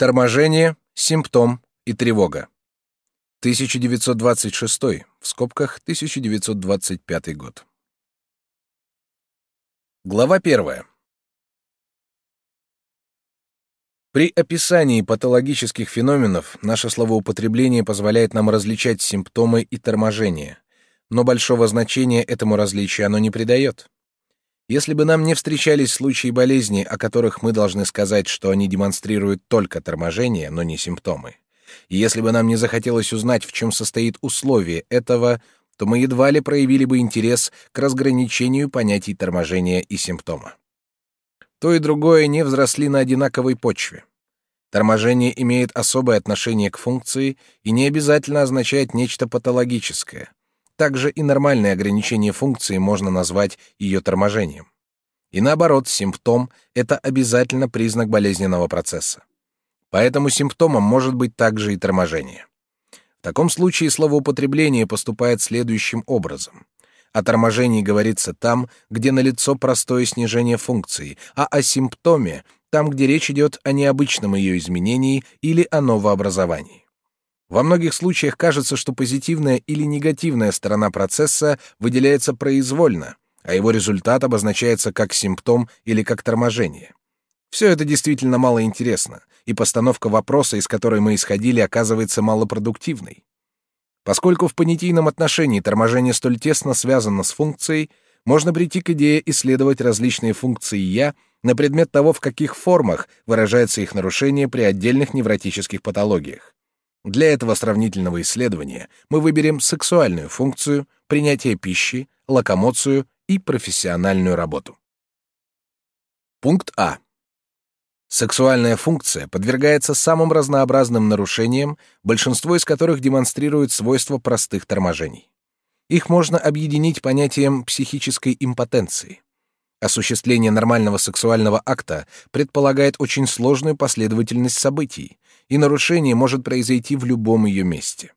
Торможение, симптом и тревога. 1926, в скобках 1925 год. Глава первая. При описании патологических феноменов наше словоупотребление позволяет нам различать симптомы и торможение, но большого значения этому различию оно не придает. Если бы нам не встречались случаи болезни, о которых мы должны сказать, что они демонстрируют только торможение, но не симптомы, и если бы нам не захотелось узнать, в чем состоит условие этого, то мы едва ли проявили бы интерес к разграничению понятий торможения и симптома. То и другое не взросли на одинаковой почве. Торможение имеет особое отношение к функции и не обязательно означает нечто патологическое. Также и нормальное ограничение функции можно назвать ее торможением. И наоборот, симптом — это обязательно признак болезненного процесса. Поэтому симптомом может быть также и торможение. В таком случае словоупотребление поступает следующим образом. О торможении говорится там, где налицо простое снижение функции, а о симптоме — там, где речь идет о необычном ее изменении или о новообразовании. Во многих случаях кажется, что позитивная или негативная сторона процесса выделяется произвольно, а его результат обозначается как симптом или как торможение. Все это действительно мало интересно, и постановка вопроса, из которой мы исходили, оказывается малопродуктивной. Поскольку в понятийном отношении торможение столь тесно связано с функцией, можно прийти к идее исследовать различные функции «я» на предмет того, в каких формах выражается их нарушение при отдельных невротических патологиях. Для этого сравнительного исследования мы выберем сексуальную функцию, принятие пищи, локомоцию и профессиональную работу. Пункт А. Сексуальная функция подвергается самым разнообразным нарушениям, большинство из которых демонстрирует свойства простых торможений. Их можно объединить понятием психической импотенции. Осуществление нормального сексуального акта предполагает очень сложную последовательность событий, и нарушение может произойти в любом ее месте.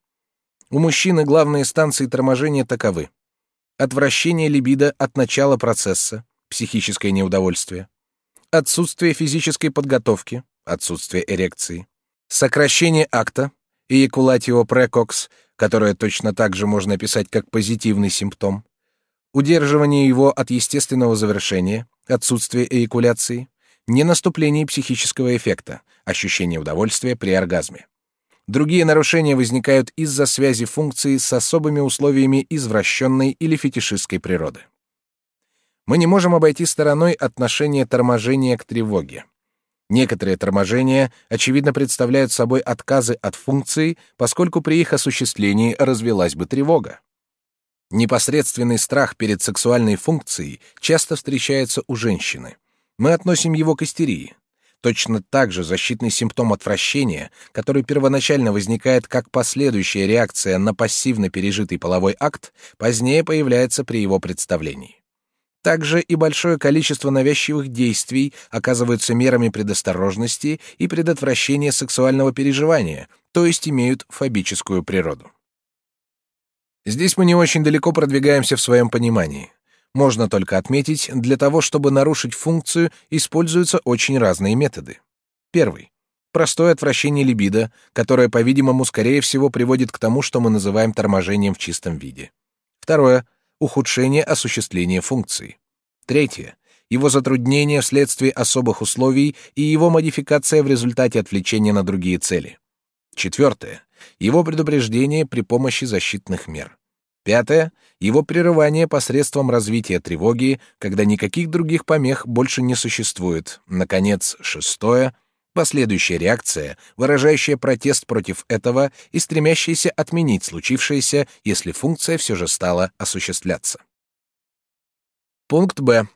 У мужчины главные станции торможения таковы. Отвращение либидо от начала процесса, психическое неудовольствие. Отсутствие физической подготовки, отсутствие эрекции. Сокращение акта, эякулатио прекокс, которое точно так же можно описать как позитивный симптом. Удерживание его от естественного завершения, отсутствие эякуляции, ненаступление психического эффекта, ощущение удовольствия при оргазме. Другие нарушения возникают из-за связи функции с особыми условиями извращенной или фетишистской природы. Мы не можем обойти стороной отношение торможения к тревоге. Некоторые торможения, очевидно, представляют собой отказы от функции, поскольку при их осуществлении развелась бы тревога. Непосредственный страх перед сексуальной функцией часто встречается у женщины. Мы относим его к истерии. Точно так же защитный симптом отвращения, который первоначально возникает как последующая реакция на пассивно пережитый половой акт, позднее появляется при его представлении. Также и большое количество навязчивых действий оказываются мерами предосторожности и предотвращения сексуального переживания, то есть имеют фобическую природу. Здесь мы не очень далеко продвигаемся в своем понимании. Можно только отметить, для того, чтобы нарушить функцию, используются очень разные методы. Первый. Простое отвращение либидо, которое, по-видимому, скорее всего приводит к тому, что мы называем торможением в чистом виде. Второе. Ухудшение осуществления функции. Третье. Его затруднение вследствие особых условий и его модификация в результате отвлечения на другие цели. Четвертое его предупреждение при помощи защитных мер. Пятое — его прерывание посредством развития тревоги, когда никаких других помех больше не существует. Наконец, шестое — последующая реакция, выражающая протест против этого и стремящаяся отменить случившееся, если функция все же стала осуществляться. Пункт Б.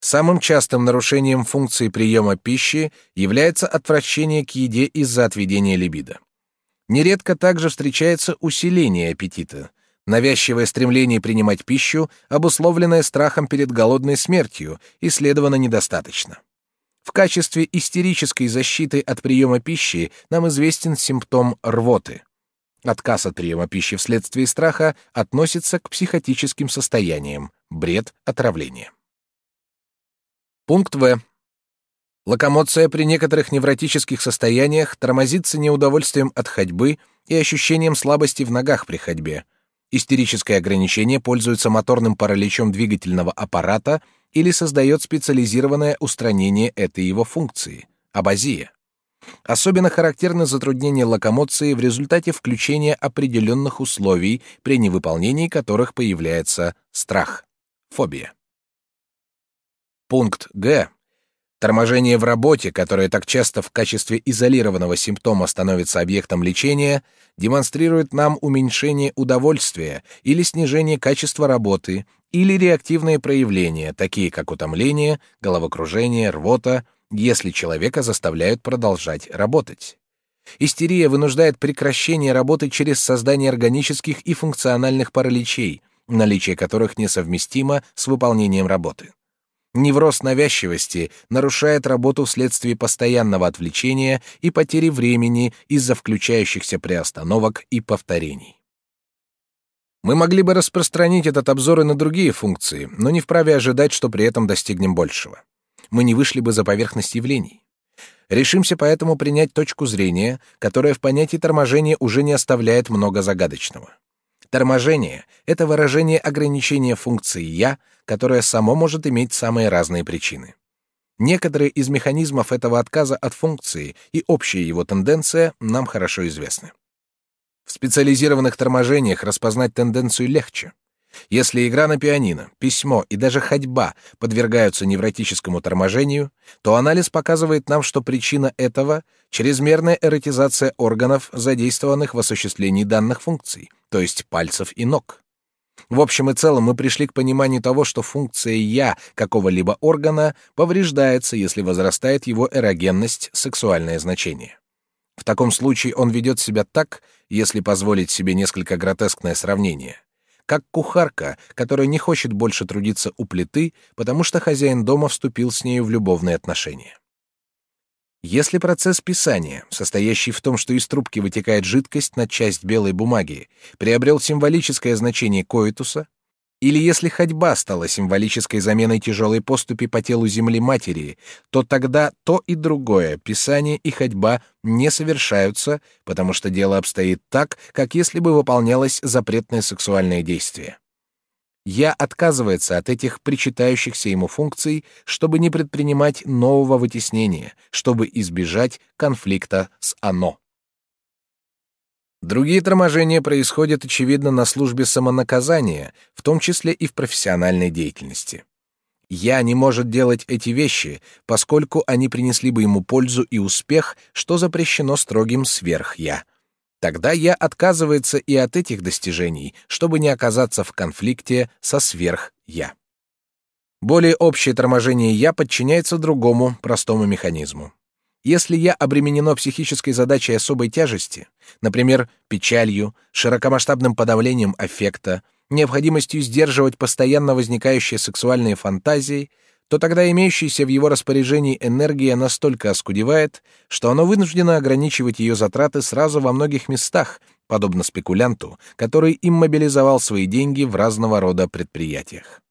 Самым частым нарушением функции приема пищи является отвращение к еде из-за отведения либидо. Нередко также встречается усиление аппетита, навязчивое стремление принимать пищу, обусловленное страхом перед голодной смертью, исследовано недостаточно. В качестве истерической защиты от приема пищи нам известен симптом рвоты. Отказ от приема пищи вследствие страха относится к психотическим состояниям, бред, отравление. Пункт В. Локомоция при некоторых невротических состояниях тормозится неудовольствием от ходьбы и ощущением слабости в ногах при ходьбе. Истерическое ограничение пользуется моторным параличом двигательного аппарата или создает специализированное устранение этой его функции — абазия. Особенно характерны затруднения локомоции в результате включения определенных условий, при невыполнении которых появляется страх, фобия. Пункт Г. Торможение в работе, которое так часто в качестве изолированного симптома становится объектом лечения, демонстрирует нам уменьшение удовольствия или снижение качества работы, или реактивные проявления, такие как утомление, головокружение, рвота — если человека заставляют продолжать работать. Истерия вынуждает прекращение работы через создание органических и функциональных параличей, наличие которых несовместимо с выполнением работы. Невроз навязчивости нарушает работу вследствие постоянного отвлечения и потери времени из-за включающихся приостановок и повторений. Мы могли бы распространить этот обзор и на другие функции, но не вправе ожидать, что при этом достигнем большего мы не вышли бы за поверхность явлений. Решимся поэтому принять точку зрения, которая в понятии торможения уже не оставляет много загадочного. Торможение — это выражение ограничения функции «я», которое само может иметь самые разные причины. Некоторые из механизмов этого отказа от функции и общая его тенденция нам хорошо известны. В специализированных торможениях распознать тенденцию легче. Если игра на пианино, письмо и даже ходьба подвергаются невротическому торможению, то анализ показывает нам, что причина этого — чрезмерная эротизация органов, задействованных в осуществлении данных функций, то есть пальцев и ног. В общем и целом мы пришли к пониманию того, что функция «я» какого-либо органа повреждается, если возрастает его эрогенность, сексуальное значение. В таком случае он ведет себя так, если позволить себе несколько гротескное сравнение — как кухарка, которая не хочет больше трудиться у плиты, потому что хозяин дома вступил с нею в любовные отношения. Если процесс писания, состоящий в том, что из трубки вытекает жидкость на часть белой бумаги, приобрел символическое значение коитуса, или если ходьба стала символической заменой тяжелой поступи по телу земли матери, то тогда то и другое, писание и ходьба, не совершаются, потому что дело обстоит так, как если бы выполнялось запретное сексуальное действие. Я отказывается от этих причитающихся ему функций, чтобы не предпринимать нового вытеснения, чтобы избежать конфликта с оно. Другие торможения происходят, очевидно, на службе самонаказания, в том числе и в профессиональной деятельности. «Я» не может делать эти вещи, поскольку они принесли бы ему пользу и успех, что запрещено строгим сверх-«я». Тогда «я» отказывается и от этих достижений, чтобы не оказаться в конфликте со сверх-«я». Более общее торможение «я» подчиняется другому, простому механизму. Если я обременено психической задачей особой тяжести, например, печалью, широкомасштабным подавлением аффекта, необходимостью сдерживать постоянно возникающие сексуальные фантазии, то тогда имеющаяся в его распоряжении энергия настолько оскудевает, что оно вынуждено ограничивать ее затраты сразу во многих местах, подобно спекулянту, который иммобилизовал свои деньги в разного рода предприятиях.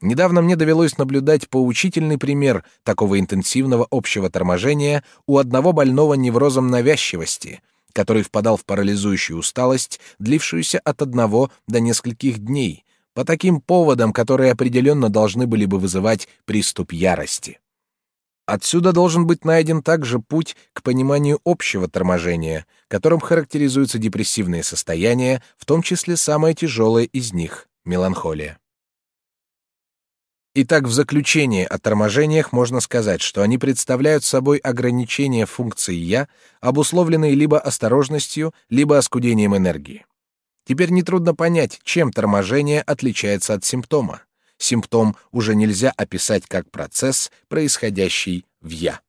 Недавно мне довелось наблюдать поучительный пример такого интенсивного общего торможения у одного больного неврозом навязчивости, который впадал в парализующую усталость, длившуюся от одного до нескольких дней, по таким поводам, которые определенно должны были бы вызывать приступ ярости. Отсюда должен быть найден также путь к пониманию общего торможения, которым характеризуются депрессивные состояния, в том числе самое тяжелое из них — меланхолия. Итак, в заключение о торможениях можно сказать, что они представляют собой ограничения функции «я», обусловленные либо осторожностью, либо оскудением энергии. Теперь нетрудно понять, чем торможение отличается от симптома. Симптом уже нельзя описать как процесс, происходящий в «я».